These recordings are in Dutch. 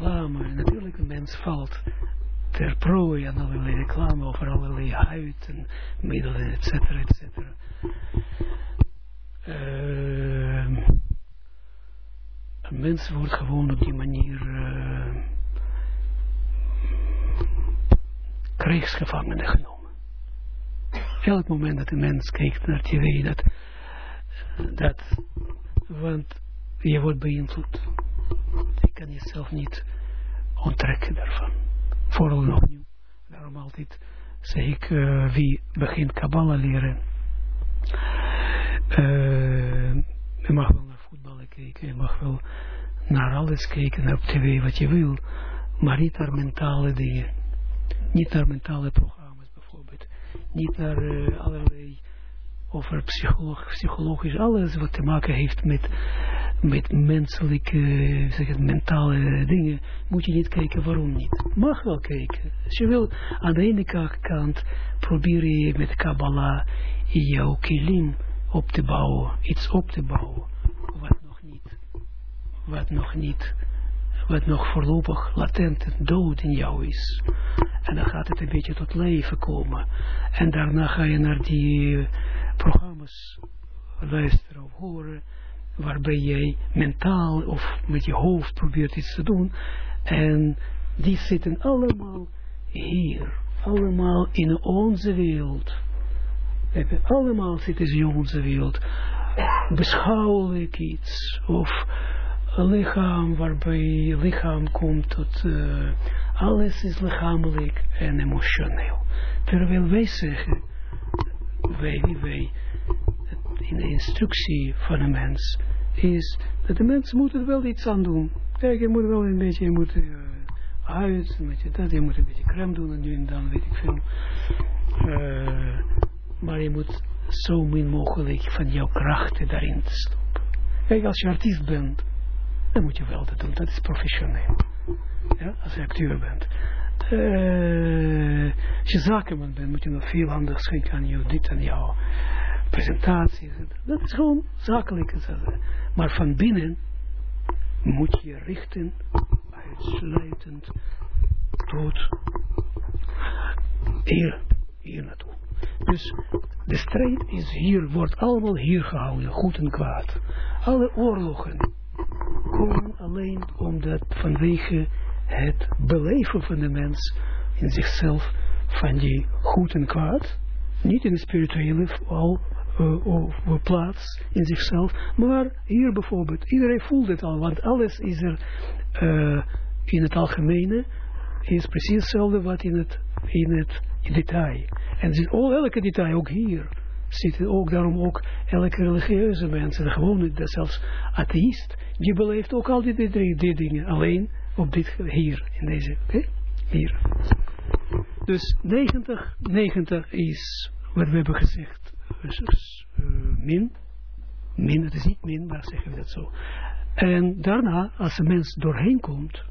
reclame. Natuurlijk, een mens valt ter prooi aan allerlei reclame over allerlei huid en middelen, et cetera, et. Uh, een mens wordt gewoon op die manier uh, krijgsgevangenen genomen. Elk moment dat een mens kijkt naar tv, dat, dat want je wordt beïnvloed. Je kan jezelf niet onttrekken daarvan. Vooral nog nieuw. Daarom altijd zeg ik, uh, wie begint Kabbalah leren, uh, je mag wel naar voetballen kijken, je mag wel naar alles kijken, op tv wat je wil, maar niet naar mentale dingen. Niet naar mentale programma's bijvoorbeeld. Niet naar uh, allerlei over psychologisch, alles wat te maken heeft met, met menselijke, zeg het, mentale dingen, moet je niet kijken waarom niet. Mag wel kijken. Als je wil, aan de ene kant probeer je met Kabbalah jouw kilim op te bouwen, iets op te bouwen, wat nog niet, wat nog niet, wat nog voorlopig latent dood in jou is. En dan gaat het een beetje tot leven komen. En daarna ga je naar die programma's luisteren of horen, waarbij jij mentaal of met je hoofd probeert iets te doen. En die zitten allemaal hier, allemaal in onze wereld. Allemaal zitten ze in onze wereld. Beschouwelijk iets, of lichaam waarbij lichaam komt tot, uh, alles is lichamelijk en emotioneel. Terwijl wij zeggen, wij, wij, in de instructie van een mens, is dat de mens moet er wel iets aan doen. Kijk, je moet wel een beetje, je moet uh, uit, een beetje dat, je moet een beetje crème doen en nu en dan, weet ik veel. Uh, maar je moet zo min mogelijk van jouw krachten daarin stoppen. Kijk, als je artiest bent, dan moet je wel dat doen, dat is professioneel. Ja, als je acteur bent. Uh, als je zakenman bent, moet je nog veel aandacht schenken aan jou, dit en jouw presentatie. Dat is gewoon zakelijk. Maar van binnen moet je richten, uitsluitend, tot hier, hier naartoe. Dus de strijd is hier, wordt allemaal hier gehouden, goed en kwaad. Alle oorlogen komen alleen omdat vanwege het beleven van de mens in zichzelf van die goed en kwaad, niet in de spirituele al, uh, plaats in zichzelf, maar hier bijvoorbeeld, iedereen voelt het al, want alles is er uh, in het algemene, is precies hetzelfde wat in het, in het detail. En zit al elke detail, ook hier, zit ook daarom ook elke religieuze mensen, gewoon zelfs atheïst, die beleeft ook al die, dingen, alleen op dit, hier, in deze, hier. Dus 90, 90 is wat we hebben gezegd, min, min, het is niet min, maar zeggen we dat zo. En daarna, als een mens doorheen komt,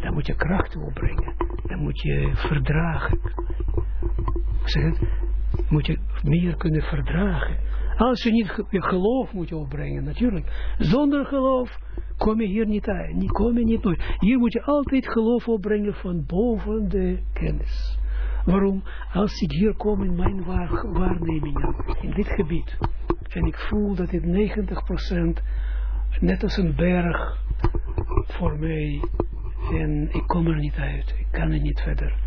dan moet je krachten opbrengen, dan moet je verdragen, zeg het, moet je meer kunnen verdragen. Als je niet je geloof moet opbrengen, natuurlijk. Zonder geloof kom je hier niet uit. Kom je niet nooit. Hier moet je altijd geloof opbrengen van boven de kennis. Waarom? Als ik hier kom in mijn waar, waarnemingen, in dit gebied, en ik voel dat dit 90% net als een berg voor mij, en ik kom er niet uit, ik kan er niet verder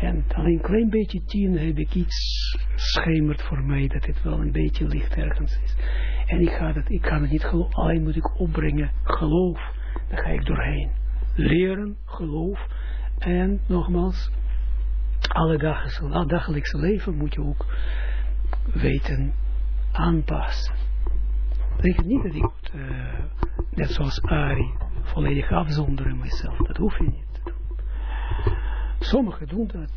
en alleen een klein beetje tien heb ik iets schemert voor mij dat het wel een beetje licht ergens is. En ik ga, dat, ik ga het niet geloven, alleen moet ik opbrengen geloof. Daar ga ik doorheen. Leren, geloof. En nogmaals, alle dagelijkse, leven moet je ook weten aanpassen. Betekent niet dat ik uh, net zoals Ari, volledig afzonderen mezelf. Dat hoef je niet. Sommigen doen dat.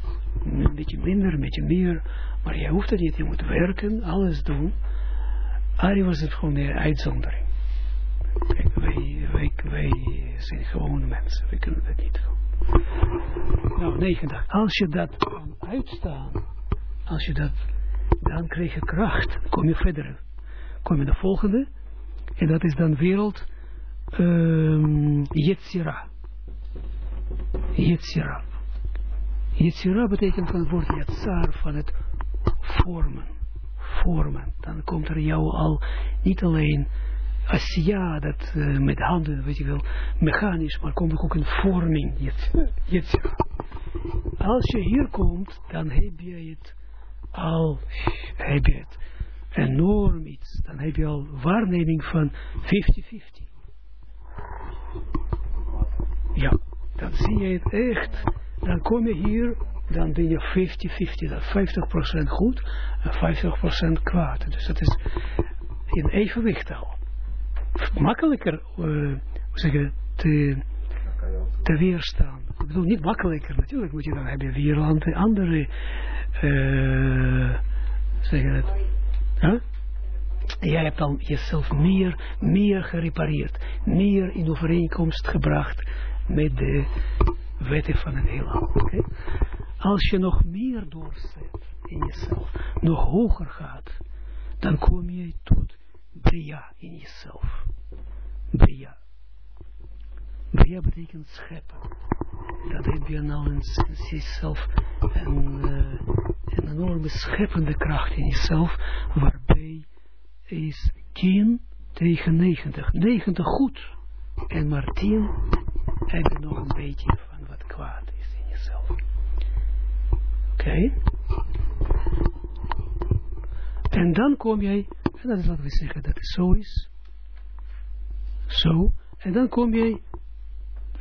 Een beetje minder, een beetje meer. Maar je hoeft dat niet. Je moet werken, alles doen. Ari was het gewoon een uitzondering. Wij, wij, wij zijn gewoon mensen. We kunnen dat niet doen. Nou, 90. Als je dat kan uitstaan, als je dat, dan krijg je kracht. Kom je verder. Kom je de volgende. En dat is dan wereld um, Yetzira. Yetzira. Yetzira betekent van het woord Yetzar, van het vormen. Vormen. Dan komt er jou al niet alleen Asia, dat uh, met handen, weet je wel, mechanisch, maar komt ook een vorming. Als je hier komt, dan heb je het al, heb het enorm iets. Dan heb je al waarneming van 50-50. Ja, dan zie je het echt. Dan kom je hier, dan ben je 50-50. Dat 50% goed en 50% kwaad. Dus dat is in evenwicht al. Makkelijker, uh, te, te weerstaan. Ik bedoel, niet makkelijker. Natuurlijk moet je dan hebben weer andere, uh, zeg het, huh? Jij hebt al jezelf meer, meer gerepareerd, meer in overeenkomst gebracht met de wetten van het heelal. Okay? Als je nog meer doorzet in jezelf, nog hoger gaat, dan kom je tot Bria in jezelf. Bria. Bria betekent scheppen. Dat heb je nou in jezelf een, uh, een enorme scheppende kracht in jezelf, waarbij is 10 tegen 90. 90 goed. En maar 10 heb je nog een beetje van wat kwaad is in jezelf. Oké. En dan kom jij, en dat is wat we zeggen, dat het zo is. Zo. En dan kom je,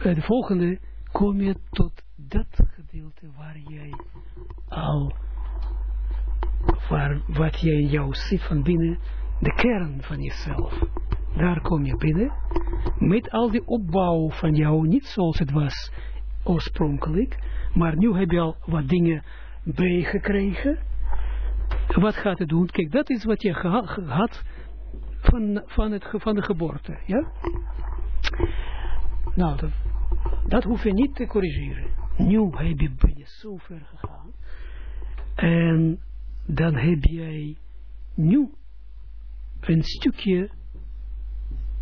bij de volgende, kom je tot dat gedeelte waar jij al, waar, wat jij in jou ziet van binnen, de kern van jezelf. Daar kom je binnen, met al die opbouw van jou, niet zoals het was oorspronkelijk, maar nu heb je al wat dingen bijgekregen. Wat gaat het doen? Kijk, dat is wat je gehad van, van, het, van de geboorte. Ja? Nou, dat, dat hoef je niet te corrigeren. Nu heb je, ben je zo ver gegaan. En dan heb jij nu een stukje,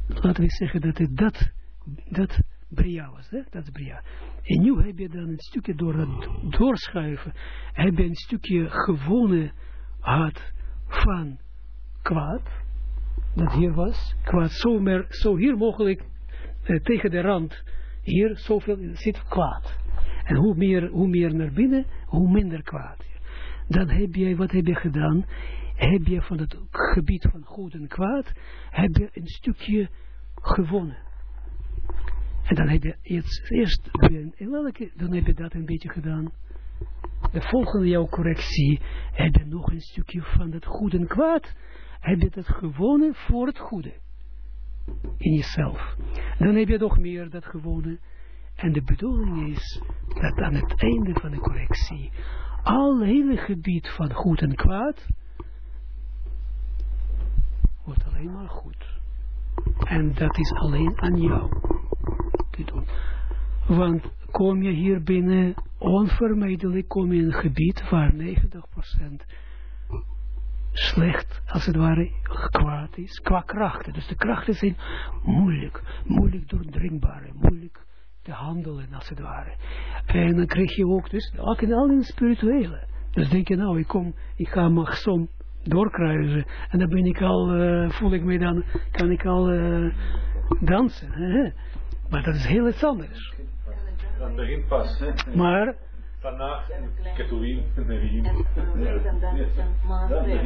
laten we zeggen dat het dat, dat Bria was, hè? dat is Bria. En nu heb je dan een stukje door het doorschuiven, heb je een stukje gewonnen had van kwaad, dat hier was, kwaad zo, meer, zo hier mogelijk eh, tegen de rand, hier zoveel zit kwaad. En hoe meer, hoe meer naar binnen, hoe minder kwaad. Dan heb je, wat heb je gedaan? heb je van het gebied van goed en kwaad, heb je een stukje gewonnen. En dan heb je iets, eerst, dan heb je dat een beetje gedaan. De volgende jouw correctie, heb je nog een stukje van het goed en kwaad, heb je dat gewonnen voor het goede. In jezelf. Dan heb je nog meer dat gewonnen. En de bedoeling is dat aan het einde van de correctie, al hele gebied van goed en kwaad, wordt alleen maar goed. En dat is alleen aan jou te doen. Want kom je hier binnen, onvermijdelijk kom je in een gebied waar 90% slecht, als het ware, kwaad is, qua krachten. Dus de krachten zijn moeilijk, moeilijk doordringbaar, moeilijk te handelen, als het ware. En dan krijg je ook, dus ook in al spirituele. Dus denk je nou, ik kom, ik ga maar som doorkruisen. En dan ben ik al, uh, voel ik me dan, kan ik al uh, dansen. Hè? Maar dat is heel iets anders. Dat begint pas. Hè? Maar... Vandaag Ketouin, Nevin. En weten dat is een maatwerk.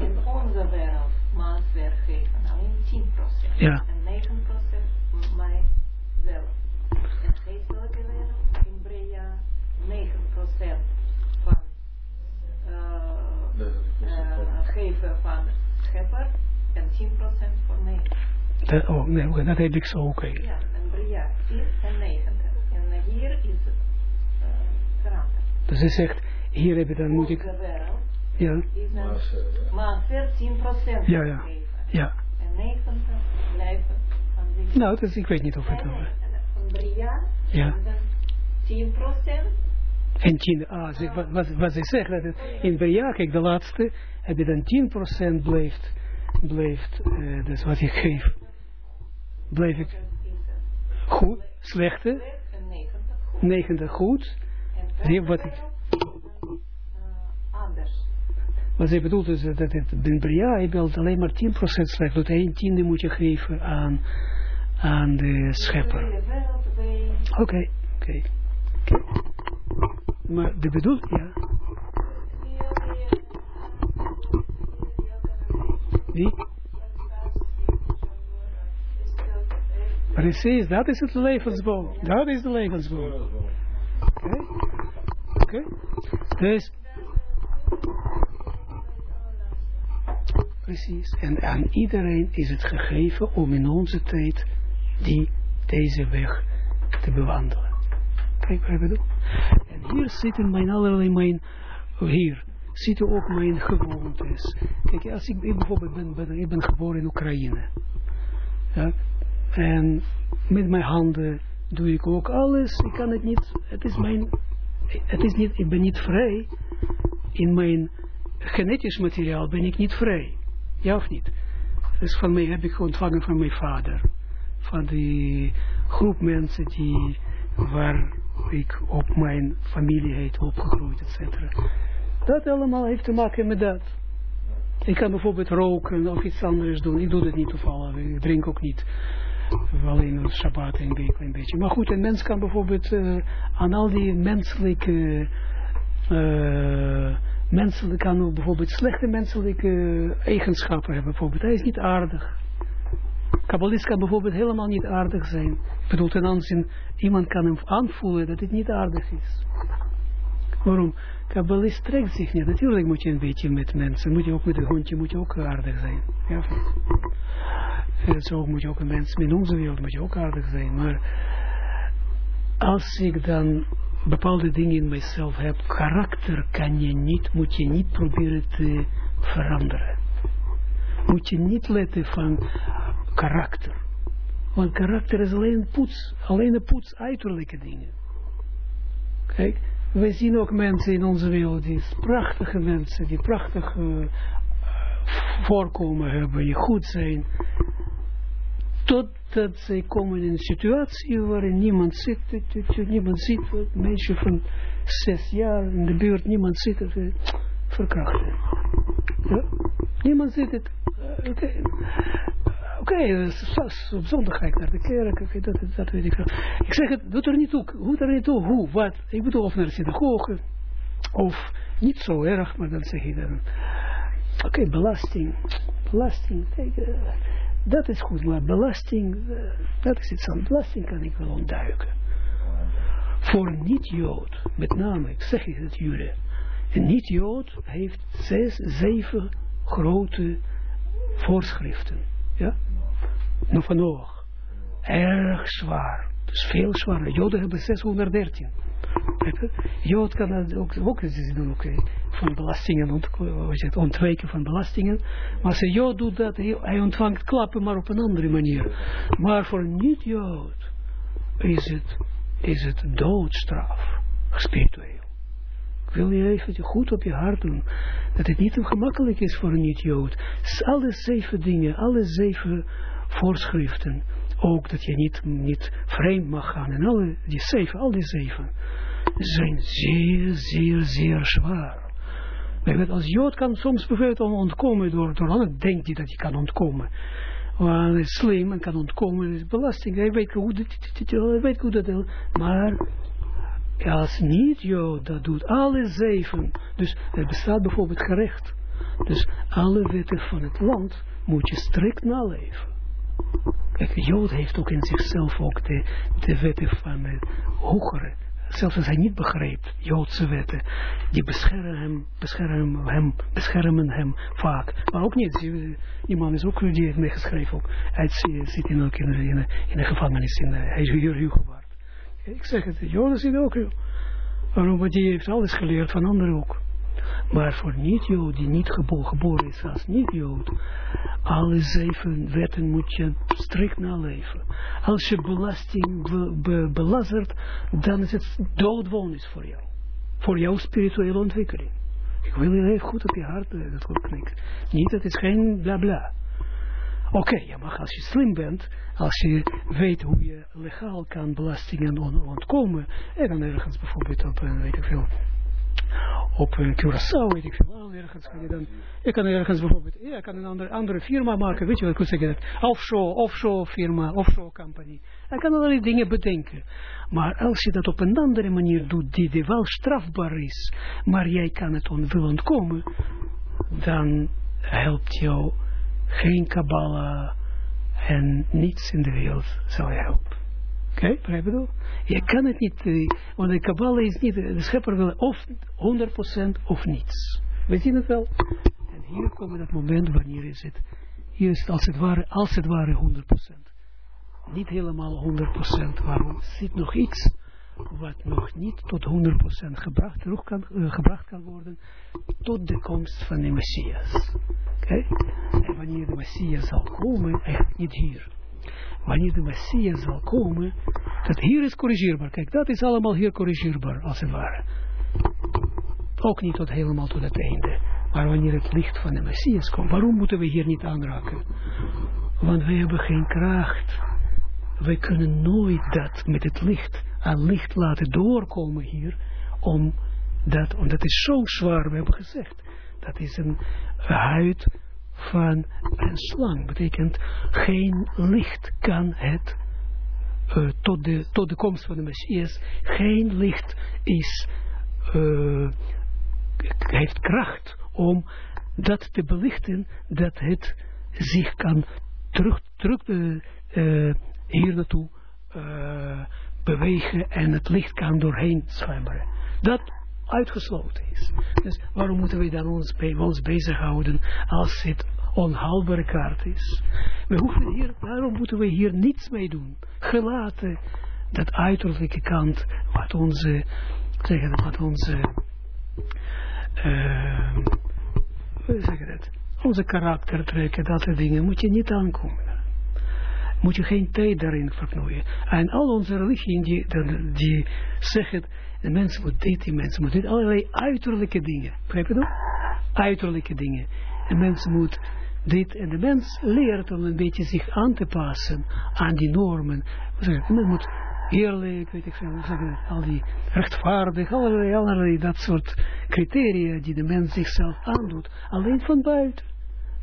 In onze wereld maatwerk geven alleen 10%. Ja. En 9% mij zelf. En geestelijke wereld in Brea 9% van uh, geven van schepper en 10% voor mij. Dat, oh, nee, dat heb ik zo, oké. Okay. Ja, en Bria 10 en 90. En hier is het uh, veranderd. Dus hij zegt, hier heb je dan moet ik... Ja. is maar 14% ja, ja. Ja. En 90 blijven van die... Nou, dus ik weet niet of het... Nee, van Bria ja. en dan 10% en 10, ah, wat, wat, ze zegt, dat het in Bria, kijk, de laatste, heb je dan 10% blijft, blijft, uh, dus wat ik geef, blijf ik goed, slechte, negende goed. Nee, wat ik- anders. Wat zij bedoelt is dat het in Bria, je wilt alleen maar 10% slecht. Dat 1 tiende moet je geven aan, aan de schepper. Oké, oké. Maar de bedoeling, ja. Wie? Precies, dat is het levensboom. Dat is de levensboom. Dus. Precies. En aan iedereen is het gegeven om in onze tijd die, deze weg te bewandelen. Kijk wat ik bedoel. En hier zitten mijn allerlei mijn, hier zitten ook mijn gewoontes. Kijk, als ik, ik bijvoorbeeld ben, ben, ik ben geboren in Oekraïne. Ja, en met mijn handen doe ik ook alles. Ik kan het niet, het is mijn, het is niet, ik ben niet vrij. In mijn genetisch materiaal ben ik niet vrij. Ja of niet? Dus van mij heb ik ontvangen van mijn vader. Van die groep mensen die, waar ik op mijn familie heet opgegroeid, et cetera. Dat allemaal heeft te maken met dat. Ik kan bijvoorbeeld roken of iets anders doen. Ik doe dat niet toevallig. Ik drink ook niet. Alleen op Shabbat een beetje. Maar goed, een mens kan bijvoorbeeld uh, aan al die menselijke... Uh, menselijk kan ook bijvoorbeeld slechte menselijke eigenschappen hebben. Bijvoorbeeld, hij is niet aardig. Kabbalist kan bijvoorbeeld helemaal niet aardig zijn. Ik bedoel, ten aanzien, iemand kan hem aanvoelen dat het niet aardig is. Waarom? Kabbalist trekt zich niet. Natuurlijk moet je een beetje met mensen, moet je ook met een hondje, moet je ook aardig zijn. Ja, en zo moet je ook een mens, in onze wereld moet je ook aardig zijn. Maar als ik dan bepaalde dingen in mijzelf heb, karakter kan je niet, moet je niet proberen te veranderen. Moet je niet letten van karakter. Want karakter is alleen poets, alleen een poets uiterlijke dingen. Kijk, wij zien ook mensen in onze wereld, die prachtige mensen, die prachtig uh, voorkomen hebben, die goed zijn. Totdat zij komen in een situatie waarin niemand zit, niemand ziet, mensen van zes jaar in de buurt, niemand zit, verkrachten. Ja? Niemand zit het. Oké, okay. okay, op zondag ga ik naar de kerk, dat, dat weet ik wel. Ik zeg het, doet er niet toe, doet er niet toe, hoe, wat. Ik bedoel, of naar de synagoge, of niet zo erg, maar dan zeg je dan, oké, okay, belasting, belasting, dat is goed, maar belasting, dat is iets anders. Belasting kan ik wel ontduiken. Voor niet-Jood, met name, ik zeg het jullie, een niet-Jood heeft zes, zeven grote voorschriften. Ja? Nog van Noach. Erg zwaar. Dus veel zwaarder. Joden hebben 613. Jood kan dat ook, ook doen, oké. Okay, van belastingen, ont, ontwijken van belastingen. Maar als Jood doet dat, hij ontvangt klappen, maar op een andere manier. Maar voor een niet-Jood is het, is het doodstraf, spiritueel. Ik wil je even goed op je hart doen, dat het niet gemakkelijk is voor een niet-Jood. Alle zeven dingen, alle zeven voorschriften, ook dat je niet, niet vreemd mag gaan, en alle die zeven, al die zeven, zijn zeer, zeer, zeer zwaar. Weet, als Jood kan soms bijvoorbeeld ontkomen door, door anderen, denkt hij dat hij kan ontkomen. Maar hij is slim en kan ontkomen, is belasting, hij weet hoe dat, hij weet hoe dat, maar als niet Jood dat doet, alle zeven, dus er bestaat bijvoorbeeld gerecht, dus alle wetten van het land moet je strikt naleven. Kijk, Jood heeft ook in zichzelf ook de, de wetten van het hogere. Zelfs als hij niet begrijpt, Joodse wetten, die beschermen hem, beschermen hem, beschermen hem vaak. Maar ook niet, die man is ook, die heeft meegeschreven ook. Hij zit in, ook in, in, in de gevangenis, in de, hij is hier gewaard. Ik zeg het, Joden zitten ook, want die heeft alles geleerd van anderen ook. Maar voor niet-Jood, die niet gebo geboren is als niet-Jood, alle zeven wetten moet je strikt naleven. Als je belasting be, be, belazert, dan is het doodwonnis voor jou. Voor jouw spirituele ontwikkeling. Ik wil je even goed op je hart dat goed knikken. Niet, het is geen bla bla. Oké, ja, maar als je slim bent, als je weet hoe je legaal kan belastingen on ontkomen, en dan ergens bijvoorbeeld op weet ik veel, op een Curaçao, weet ik veel, wel, ergens kan je dan, je kan ergens bijvoorbeeld, ja, kan een andere, andere firma maken, weet je wat ik zeggen, offshore, offshore firma, offshore company, je kan allerlei dingen bedenken, maar als je dat op een andere manier doet, die, wel strafbaar is, maar jij kan het on, ontkomen, dan helpt jou geen kabbala en niets in de wereld zal je helpen. Oké, okay, begrijp je kan het niet, uh, want de kabbala is niet, de schepper wil of 100% of niets. We zien het wel. En hier komt dat moment wanneer is het, hier is het als het ware, als het ware 100%. Niet helemaal 100%, waarom zit nog iets wat nog niet tot 100% gebracht, terug kan, uh, gebracht kan worden, tot de komst van de Messias. Oké? En wanneer de Messias zal komen, eigenlijk niet hier. Wanneer de Messias zal komen, dat hier is corrigeerbaar. Kijk, dat is allemaal hier corrigeerbaar, als het ware. Ook niet tot helemaal tot het einde. Maar wanneer het licht van de Messias komt, waarom moeten we hier niet aanraken? Want wij hebben geen kracht. Wij kunnen nooit dat met het licht aan licht laten doorkomen hier, om dat, omdat het is zo zwaar, we hebben gezegd, dat is een huid van een slang, betekent geen licht kan het, uh, tot, de, tot de komst van de Messias, geen licht is, uh, heeft kracht om dat te belichten, dat het zich kan terug, terug uh, hier naartoe bewegen en het licht kan doorheen sluimeren. Dat uitgesloten is. Dus waarom moeten we dan ons, bij, ons bezighouden als het onhaalbare kaart is? We hoeven hier, waarom moeten we hier niets mee doen? Gelaten dat uiterlijke kant, wat onze, zeggen wat onze, uh, hoe zeg je dat? Onze karaktertrekken, dat soort dingen, moet je niet aankomen moet je geen tijd daarin verknoeien. En al onze religieën die, die, die zeggen, de mensen moet dit, die mensen moet dit, allerlei uiterlijke dingen. Begrijp je dat? Uiterlijke dingen. En mensen moet dit, en de mens leert om een beetje zich aan te passen aan die normen. Men moet eerlijk, weet ik veel, al die rechtvaardig, allerlei, allerlei dat soort criteria die de mens zichzelf aandoet, alleen van buiten.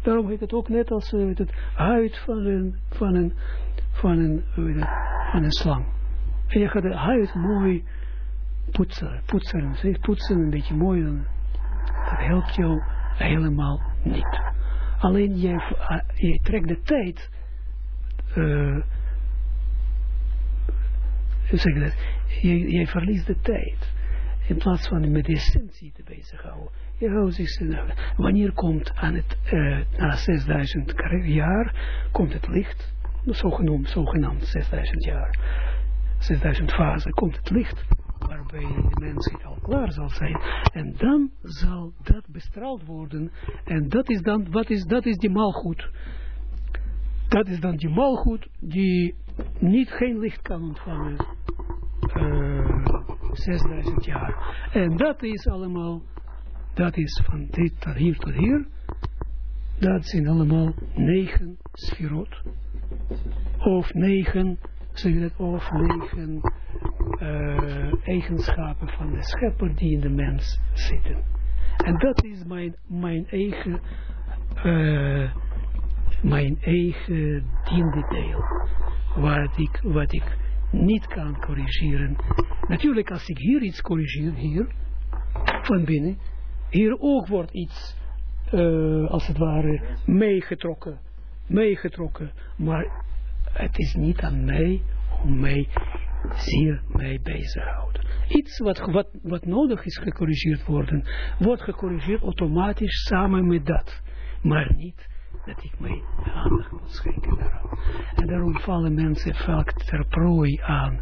Daarom heet het ook net als uh, het huid van een, van een, van een, uh, van een slang. En je gaat de huid mooi poetsen, poetsen, een beetje mooi, dan, dat helpt jou helemaal niet. Alleen jij, uh, jij trekt de tijd, uh, zeg dat, jij verliest de tijd in plaats van met de essentie te bezighouden. Je houdt zich, wanneer komt aan het, uh, na 6000 jaar, komt het licht, zogenaamd, zogenaamd 6000 jaar, 6000 fase, komt het licht, waarbij de mensheid al klaar zal zijn. En dan zal dat bestraald worden. En dat is dan, wat is, dat is die malgoed. Dat is dan die malgoed die niet geen licht kan ontvangen. Uh, 6000 jaar. En dat is allemaal, dat is van dit tot hier tot hier. Dat zijn allemaal negen sferot. Of negen, zeg dat, of negen uh, eigenschappen van de schepper die in de mens zitten. En dat is mijn, mijn eigen, uh, mijn eigen diendedeel. Wat ik, wat ik niet kan corrigeren. Natuurlijk, als ik hier iets corrigeer, hier, van binnen, hier ook wordt iets, uh, als het ware, meegetrokken, meegetrokken, maar het is niet aan mij mij zeer mee bezig te houden. Iets wat, wat, wat nodig is gecorrigeerd worden, wordt gecorrigeerd automatisch samen met dat, maar niet dat ik mij aandacht moet schenken daaraan. En daarom vallen mensen vaak ter prooi aan,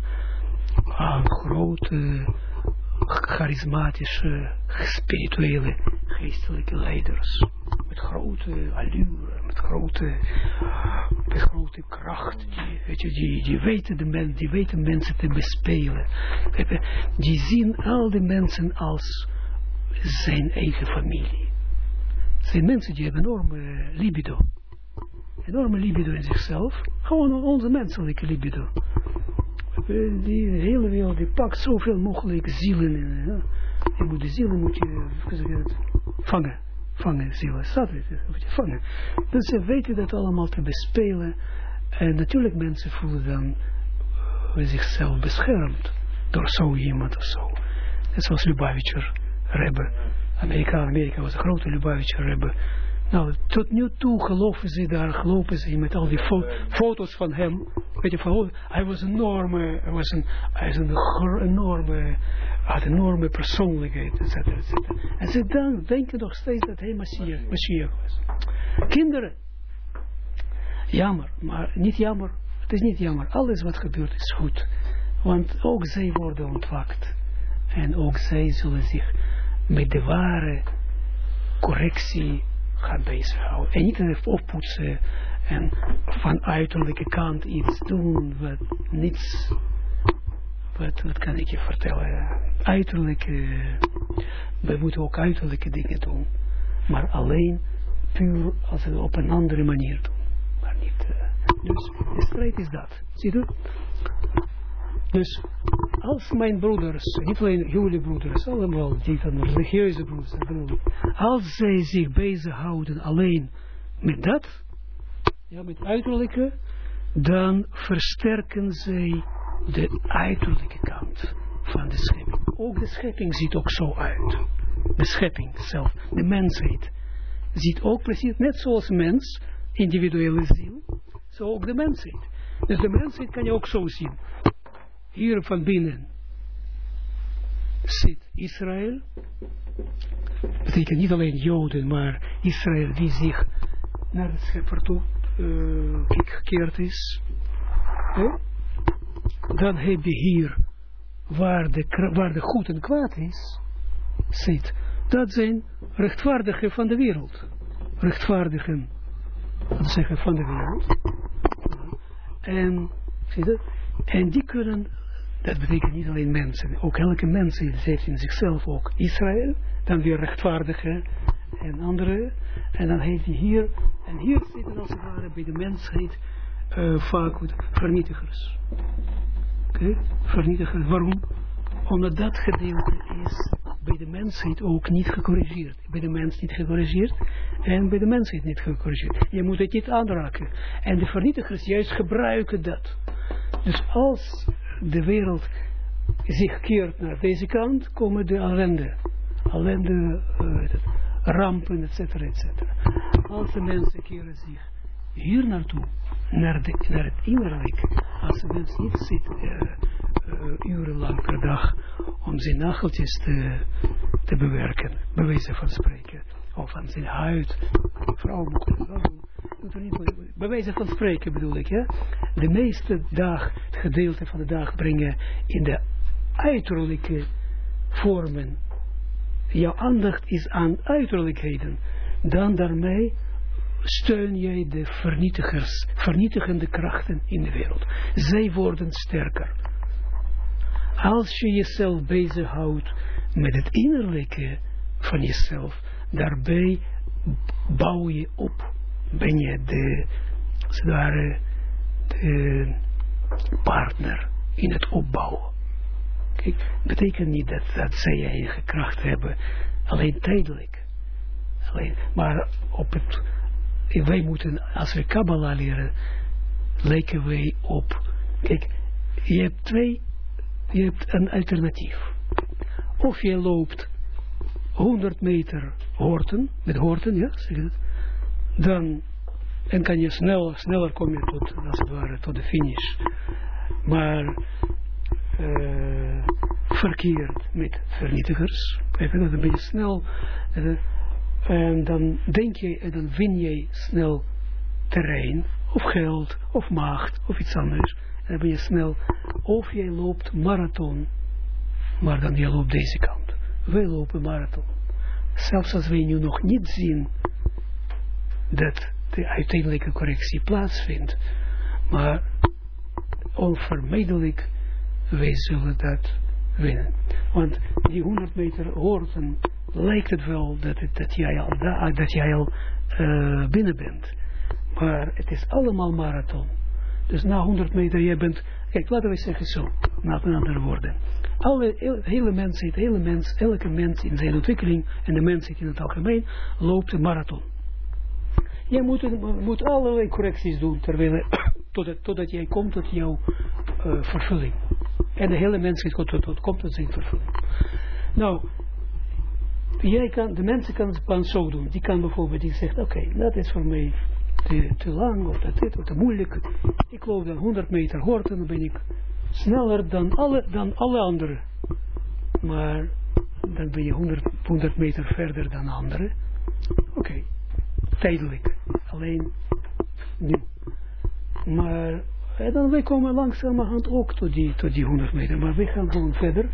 aan grote, charismatische, spirituele, geestelijke leiders. Met grote allure, met grote, met grote kracht. Die, die, die, weten de men, die weten mensen te bespelen. Die zien al die mensen als zijn eigen familie zijn mensen die hebben enorme libido. enorme libido in zichzelf. Gewoon onze menselijke libido. Die hele wereld, die pakt zoveel mogelijk zielen in. Ja. Je moet de zielen moet je, vangen. Vangen, zielen. Staat het? Moet je vangen. Dus ze weten dat allemaal te bespelen. En natuurlijk mensen voelen dan uh, zichzelf beschermd door zo iemand of zo. Net zoals Lubavitcher Rebbe. Amerika, Amerika was een grote Lubavitcher Rebbe. Nou, tot nu toe geloven ze daar, geloven ze met al die fo foto's van hem. Weet je, van, hij was enorme, hij was een, hij een enorme, had een enorme persoonlijkheid, et cetera, et cetera. En ze dan denken nog steeds dat hij Messias was. Kinderen, jammer, maar niet jammer, het is niet jammer. Alles wat gebeurt is goed. Want ook zij worden ontwakt. En ook zij zullen zich met de ware correctie gaan bezighouden. En niet oppoetsen en van uiterlijke kant iets doen wat niets, wat, wat kan ik je vertellen, uiterlijke, we moeten ook uiterlijke dingen doen, maar alleen puur als we op een andere manier doen, maar niet, uh, dus de strijd is dat, zie je dus als mijn broeders, niet alleen jullie broeders, allemaal die van religieuze broeders, als zij zich bezighouden alleen met dat, ja, met uiterlijke, dan versterken zij de uiterlijke kant van de schepping. Ook de schepping ziet ook zo uit. De schepping zelf, de mensheid, ziet ook precies net zoals mens, individuele ziel, zo ook de mensheid. Dus de mensheid kan je ook zo zien hier van binnen zit Israël. Betekent niet alleen Joden, maar Israël die zich naar de schepper toe uh, gekeerd is. Eh? Dan heb je hier waar de, waar de goed en kwaad is, zit. Dat zijn rechtvaardigen van de wereld. Rechtvaardigen, dat zeggen, van de wereld. En, zie je, en die kunnen dat betekent niet alleen mensen. Ook elke mens heeft in zichzelf ook Israël. Dan weer rechtvaardige en andere. En dan heeft hij hier. En hier zitten als het ware bij de mensheid uh, vaak vernietigers. Oké? Vernietigers. Waarom? Omdat dat gedeelte is bij de mensheid ook niet gecorrigeerd. Bij de mens niet gecorrigeerd. En bij de mensheid niet gecorrigeerd. Je moet het niet aanraken. En de vernietigers juist gebruiken dat. Dus als de wereld zich keert naar deze kant, komen de ellende. Ellende, uh, rampen, etc. etc. Als de mensen keren zich hier naartoe, naar, de, naar het innerlijk, als de mens niet zit uh, uh, urenlang per dag om zijn nageltjes te, te bewerken, bewijzen van spreken, of aan zijn huid, vrouw moet bij wijze van spreken bedoel ik, ja, de meeste dag, het gedeelte van de dag brengen in de uiterlijke vormen. Jouw aandacht is aan uiterlijkheden. Dan daarmee steun jij de vernietigers, vernietigende krachten in de wereld. Zij worden sterker. Als je jezelf bezighoudt met het innerlijke van jezelf, daarbij bouw je op ben je de, als ware, de partner in het opbouwen. Kijk, betekent niet dat, dat zij eigen kracht hebben, alleen tijdelijk. Alleen, maar op het, wij moeten, als we Kabbalah leren, lijken wij op, kijk, je hebt twee, je hebt een alternatief. Of je loopt 100 meter horten, met horten, ja, zeg je dan en kan je sneller, sneller komen tot, als het ware, tot de finish. Maar uh, verkeerd met vernietigers, even dat een beetje snel, uh, en dan denk je, en dan win je snel terrein, of geld, of macht, of iets anders. En dan ben je snel, of jij loopt marathon, maar dan je loopt deze kant. Wij lopen marathon. Zelfs als wij nu nog niet zien dat de uiteindelijke correctie plaatsvindt. Maar onvermijdelijk, wij zullen dat winnen. Want die 100 meter hoorten, lijkt het wel dat, het, dat jij al, da, dat jij al uh, binnen bent. Maar het is allemaal marathon. Dus na 100 meter, jij bent, kijk, laten we zeggen zo, met andere woorden. Alle, hele mensheid, hele mens, elke mens in zijn ontwikkeling en de mensheid in het algemeen loopt een marathon. Jij moet, moet allerlei correcties doen terwijl, totdat, totdat jij komt tot jouw uh, vervulling. En de hele mensheid komt tot, komt zijn vervulling. Nou, jij kan, de mensen kan het zo doen. Die kan bijvoorbeeld, die zegt, oké, okay, dat is voor mij te, te lang of dat dit, of te moeilijk. Ik loop dan 100 meter hoort en dan ben ik sneller dan alle, dan alle anderen. Maar dan ben je 100, 100 meter verder dan anderen. Oké, tijdelijk. Alleen nu. Maar dan wij komen langzamerhand ook tot die, tot die 100 meter. Maar we gaan gewoon verder.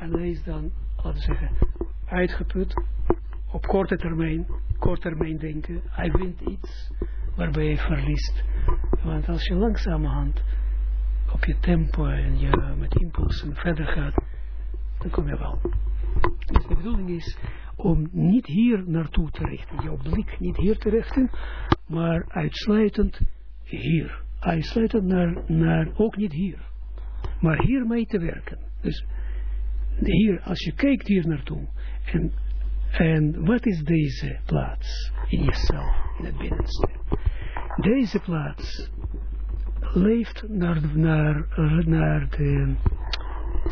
En hij is dan, laten we zeggen, uitgeput op korte termijn, kort termijn denken. Hij wint iets waarbij hij verliest. Want als je langzamerhand op je tempo en je met impulsen verder gaat, dan kom je wel. Dus de bedoeling is om niet hier naartoe te richten, jouw blik niet hier te richten, maar uitsluitend hier. Uitsluitend naar, naar ook niet hier, maar hiermee te werken. Dus hier, als je kijkt hier naartoe en en wat is deze plaats in jezelf, in het binnenste? Deze plaats leeft naar, naar, naar,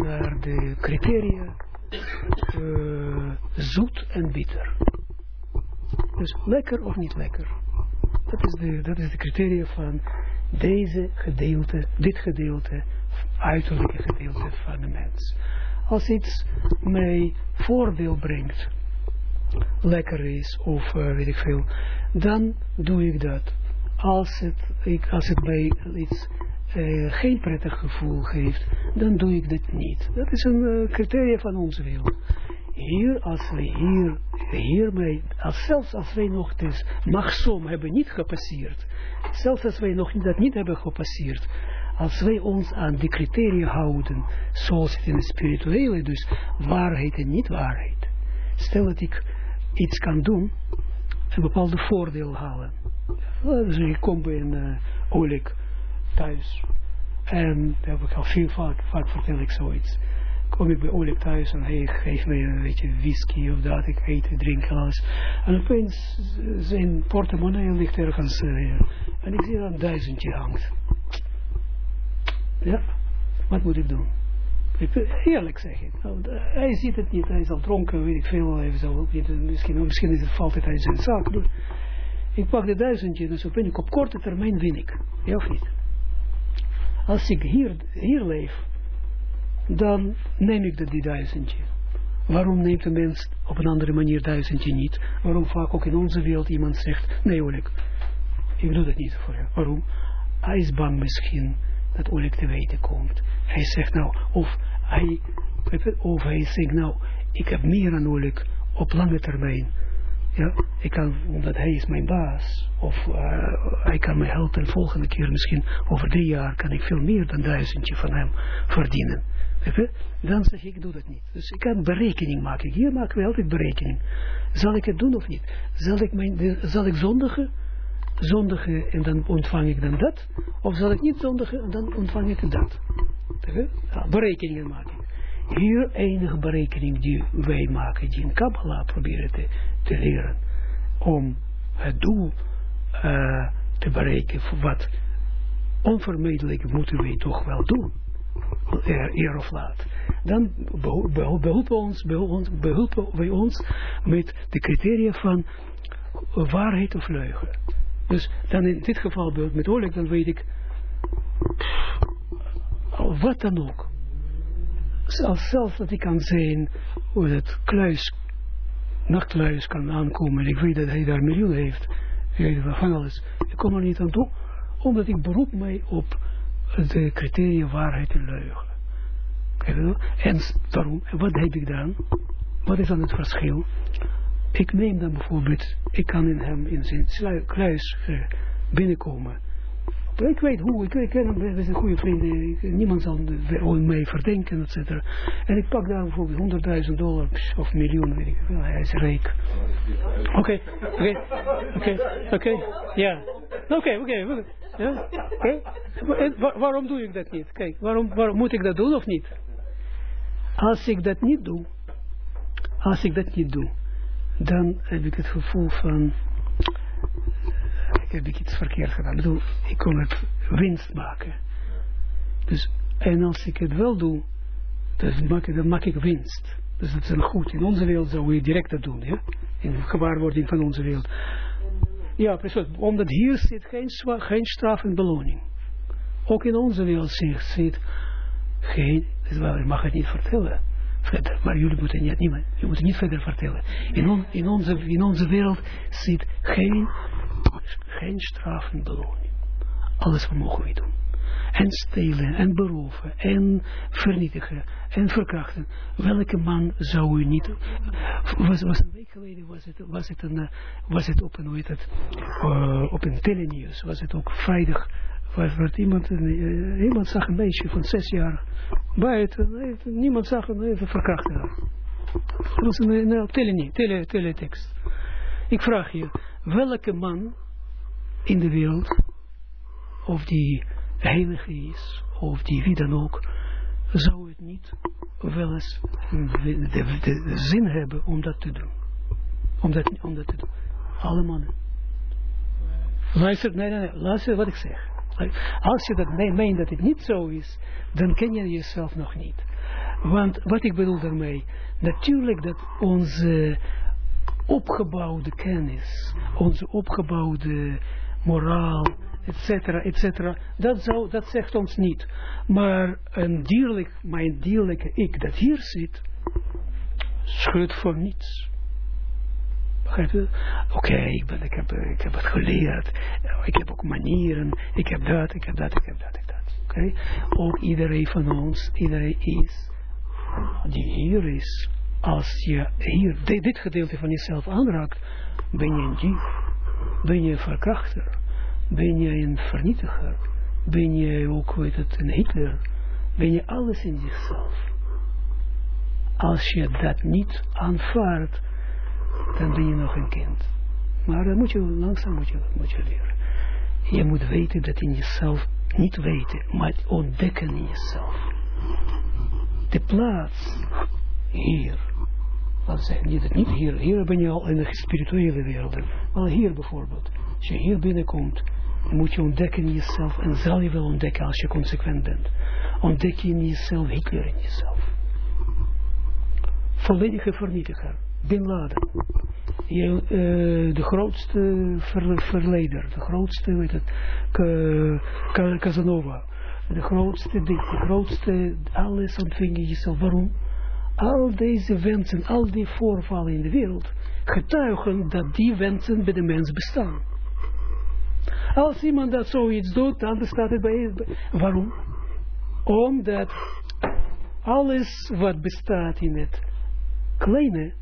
naar de criteria uh, zoet en bitter. Dus lekker of niet lekker. Dat is de, dat is de criteria van deze gedeelte, dit gedeelte, uiterlijke gedeelte van de mens. Als iets mij voordeel brengt, lekker is, of uh, weet ik veel, dan doe ik dat. Als het, ik, als het bij iets uh, geen prettig gevoel geeft, dan doe ik dit niet. Dat is een uh, criteria van onze wil. Hier, als we hier, hiermee, als zelfs als wij nog dus machtsom hebben niet gepasseerd, zelfs als wij nog dat niet hebben gepasseerd, als wij ons aan die criteria houden, zoals het in het spirituele, dus waarheid en niet waarheid. Stel dat ik iets kan doen, een bepaalde voordeel halen. Dus ik kom bij een uh, oorlijk thuis. En dat heb ik al veel vaak, vaak vertel ik zoiets. Kom ik bij oorlijk thuis en hij geeft mij een beetje whisky of dat, ik eet, drink alles. En opeens zijn portemonnee ligt ergens uh, en ik zie dat een duizendje hangt. Ja, wat moet ik doen? Eerlijk zeg ik. Nou, hij ziet het niet, hij is al dronken, weet ik veel. Hij zal ook niet, misschien, misschien is het, valt het uit zijn zaak. Ik pak de duizendje, dus op, op korte termijn win ik. Ja of niet? Als ik hier, hier leef, dan neem ik de, die duizendje. Waarom neemt een mens op een andere manier duizendje niet? Waarom vaak ook in onze wereld iemand zegt, nee Oleg, ik doe dat niet voor je. Waarom? Hij is bang misschien dat Oleg te weten komt. Hij zegt nou, of hij, of hij zegt nou, ik heb meer aan Oleg op lange termijn. Ja, ik kan, omdat hij is mijn baas, of uh, hij kan me helpen, de volgende keer misschien, over drie jaar kan ik veel meer dan duizendje van hem verdienen. Dan zeg ik, ik doe dat niet. Dus ik kan berekening maken. Hier maken we altijd berekening. Zal ik het doen of niet? Zal ik, mijn, zal ik zondigen? Zondigen en dan ontvang ik dan dat? Of zal ik niet zondigen en dan ontvang ik dat? Berekeningen maken. Hier enige berekening die wij maken, die in Kabbalah proberen te, te leren, om het doel uh, te bereiken, wat onvermijdelijk moeten wij toch wel doen, eer of laat. Dan behulpen, ons, wij ons met de criteria van waarheid of leugen. Dus dan in dit geval met oorlog, dan weet ik, wat dan ook. Als zelfs dat ik kan zijn, hoe het kluis, nachtluis kan aankomen, en ik weet dat hij daar miljoen heeft, ik weet van alles, ik kom er niet aan toe, omdat ik beroep mij op de criteria waarheid en leugen. En daarom, wat heb ik dan? Wat is dan het verschil? Ik neem dan bijvoorbeeld, ik kan in hem in zijn kluis binnenkomen Ik weet hoe, ik, ik ken hem, we zijn goede vrienden, ik- niemand zal er mee verdenken, et cetera. En ik pak daar bijvoorbeeld 100.000 dollar of miljoen, weet ik veel, hij is rijk. Oké, oké, oké, oké, ja. Oké, oké, oké. Waarom doe ik dat niet? Kijk, waarom, waarom moet ik dat doen of niet? Als ik dat niet doe, als ik dat niet doe, dan heb ik het gevoel van, heb ik iets verkeerd gedaan. Ik bedoel, ik kon het winst maken. Dus, en als ik het wel doe, dan maak ik, dan maak ik winst. Dus dat is een goed. In onze wereld zou je direct dat doen, ja? In gewaarwording van onze wereld. Ja, precies. Omdat hier zit geen, geen straf en beloning. Ook in onze wereld zit, geen, dus wel, ik mag het niet vertellen verder, maar jullie moeten niet, niemand, jullie moeten niet verder vertellen. In, onze, in onze wereld zit geen, geen straf en beloning. Alles wat mogen we doen. En stelen, en beroven, en vernietigen, en verkrachten. Welke man zou u niet... Was, was een week geleden was het, was het, een, was het op een, hoe het, eh, op een was het ook vrijdag, werd iemand, een, eh, iemand zag een meisje van zes jaar buiten, niemand zag hem even verkrachten. Dat was een, een telenie, tele, teletext. Ik vraag je, welke man in de wereld, of die heilige is, of die wie dan ook, zou het niet wel eens de, zin hebben om dat te doen. Om dat, om dat te doen. Alle mannen. Luister, nee, nee, nee, luister wat ik zeg. Als je dat me- meent dat het niet zo is, dan ken je jezelf nog niet. Want wat ik bedoel daarmee, natuurlijk dat onze opgebouwde kennis, onze opgebouwde moraal, et cetera, et cetera, dat, zou, dat zegt ons niet. Maar een dierlijk, mijn dierlijke ik dat hier zit, schudt voor niets. Begrijp je? Oké, ik, ben, ik, heb, ik heb het geleerd. Ik heb ook manieren. Ik heb dat, ik heb dat, ik heb dat, ik heb dat. Oké? Ook iedereen van ons, iedereen is, die hier is, als je hier di- dit gedeelte van jezelf aanraakt, ben je een dief. Ben je een verkrachter. Ben je een vernietiger. Ben je ook, weet het, een Hitler. Ben je alles in zichzelf. Als je dat niet aanvaardt, dan ben je nog een kind. Maar dan moet je langzaam moet je, moet je leren. Je moet weten dat in jezelf, niet weten, maar ontdekken in jezelf. De plaats hier, we zeggen, niet, niet hier, hier ben je al in de spirituele wereld, maar hier bijvoorbeeld. Als je hier binnenkomt, moet je ontdekken in jezelf, en zal je wel ontdekken als je consequent bent. Ontdek je in jezelf Hitler in jezelf. Volledige vernietiger. Bin Laden. Je, eh, de grootste ver, verleider, de grootste, weet het, Casanova, de grootste dit, de grootste, alles ontving je jezelf. Waarom? Al deze wensen, al die voorvallen in de wereld, getuigen dat die wensen bij de mens bestaan. Als iemand dat zoiets doet, dan bestaat het bij, waarom? Omdat alles wat bestaat in het kleine,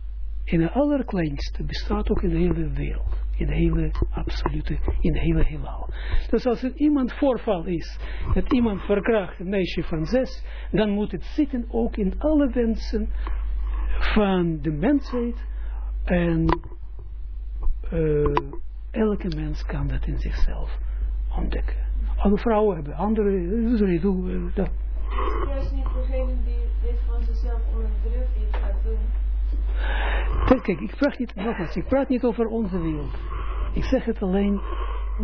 in het allerkleinste, bestaat ook in de hele wereld. In de hele absolute, in de hele heelal. Dus als er iemand voorval is, dat iemand verkracht, een meisje van zes, dan moet het zitten ook in alle wensen van de mensheid. En eh, elke mens kan dat in zichzelf ontdekken. Alle vrouwen hebben andere, eh, sorry, doe, eh, dat. Juist niet degene die dit van zichzelf onder druk die het gaat doen. Kijk, ik praat niet, nogmaals, ik praat niet over onze wereld. Ik zeg het alleen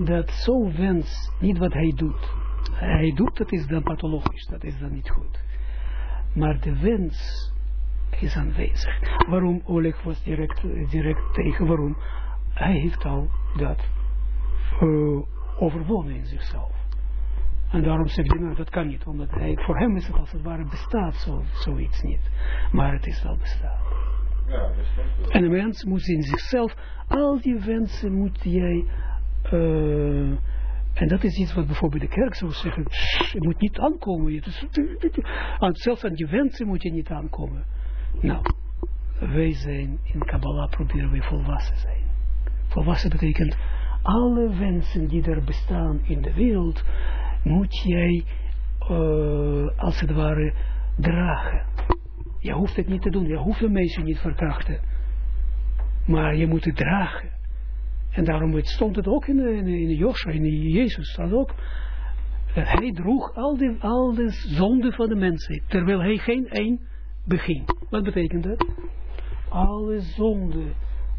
dat zo'n wens, niet wat hij doet. Hij doet, dat is dan pathologisch, dat is dan niet goed. Maar de wens is aanwezig. Waarom Oleg was direct, direct tegen, waarom? Hij heeft al dat uh, overwonnen in zichzelf. En daarom zegt hij, nou dat kan niet, omdat hij, voor hem is het als het ware bestaat zo, zoiets niet. Maar het is wel bestaan. En een mens moet in zichzelf, al die wensen moet jij, uh, en dat is iets wat bijvoorbeeld de kerk zou zeggen, "Pssst, je moet niet aankomen. Je, dus, zelfs aan je wensen moet je niet aankomen. Nou, wij zijn, in Kabbalah proberen we volwassen zijn. Volwassen betekent, alle wensen die er bestaan in de wereld, moet jij, uh, als het ware, dragen. Je hoeft het niet te doen, je hoeft de mensen niet verkrachten. Maar je moet het dragen. En daarom stond het ook in, in, in Joshua, in Jezus staat ook. Hij droeg al de, zonden van de mensen, terwijl hij geen één begint. Wat betekent dat? Alle zonden,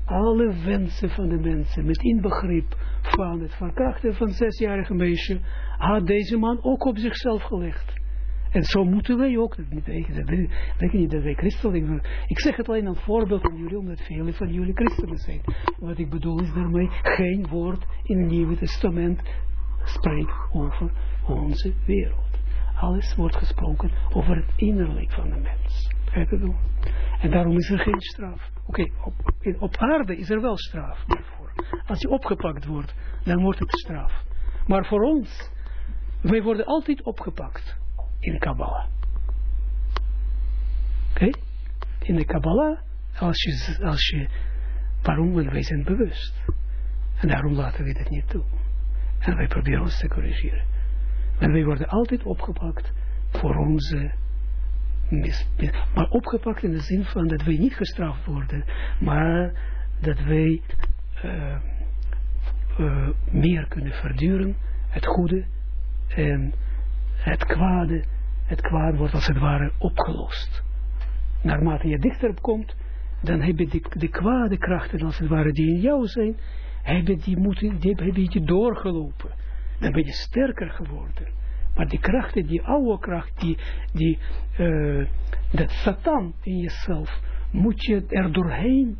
alle wensen van de mensen, met inbegrip van het verkrachten van zesjarige meisje, had deze man ook op zichzelf gelegd. En zo moeten wij ook, dat denk niet dat wij christenen. Ik zeg het alleen een voorbeeld van jullie, omdat velen van jullie christenen zijn. Wat ik bedoel is daarmee, geen woord in het Nieuwe Testament spreekt over onze wereld. Alles wordt gesproken over het innerlijk van de mens. En daarom is er geen straf. Oké, op, op aarde is er wel straf daarvoor. Als je opgepakt wordt, dan wordt het straf. Maar voor ons, wij worden altijd opgepakt in Kabbalah. Oké? In de Kabbalah, als je, als je, waarom? Want wij zijn bewust. En daarom laten we dit niet toe. En wij proberen ons te corrigeren. En wij worden altijd opgepakt voor onze mis, maar opgepakt in de zin van dat wij niet gestraft worden, maar dat wij uh, uh, meer kunnen verduren, het goede en het kwade, het kwade wordt als het ware opgelost. Naarmate je dichter komt, dan heb je die, de kwade krachten als het ware die in jou zijn, heb je die, moeten, die heb je doorgelopen. Dan ben je sterker geworden. Maar die krachten, die oude kracht, die, die uh, dat Satan in jezelf, moet je er doorheen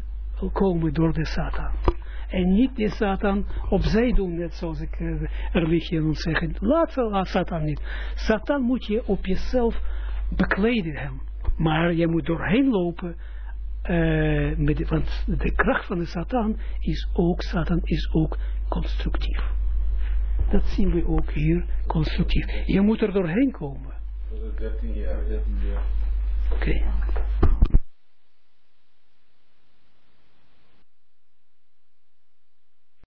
komen door de Satan. En niet die Satan opzij doen, net zoals ik uh, religie moet zeggen. Laat Satan niet. Satan moet je op jezelf bekleden hem. Maar je moet doorheen lopen. Uh, met, want de kracht van de Satan is ook, Satan is ook constructief. Dat zien we ook hier constructief. Je moet er doorheen komen. Dat is 13 jaar. 13 jaar. Oké. Okay.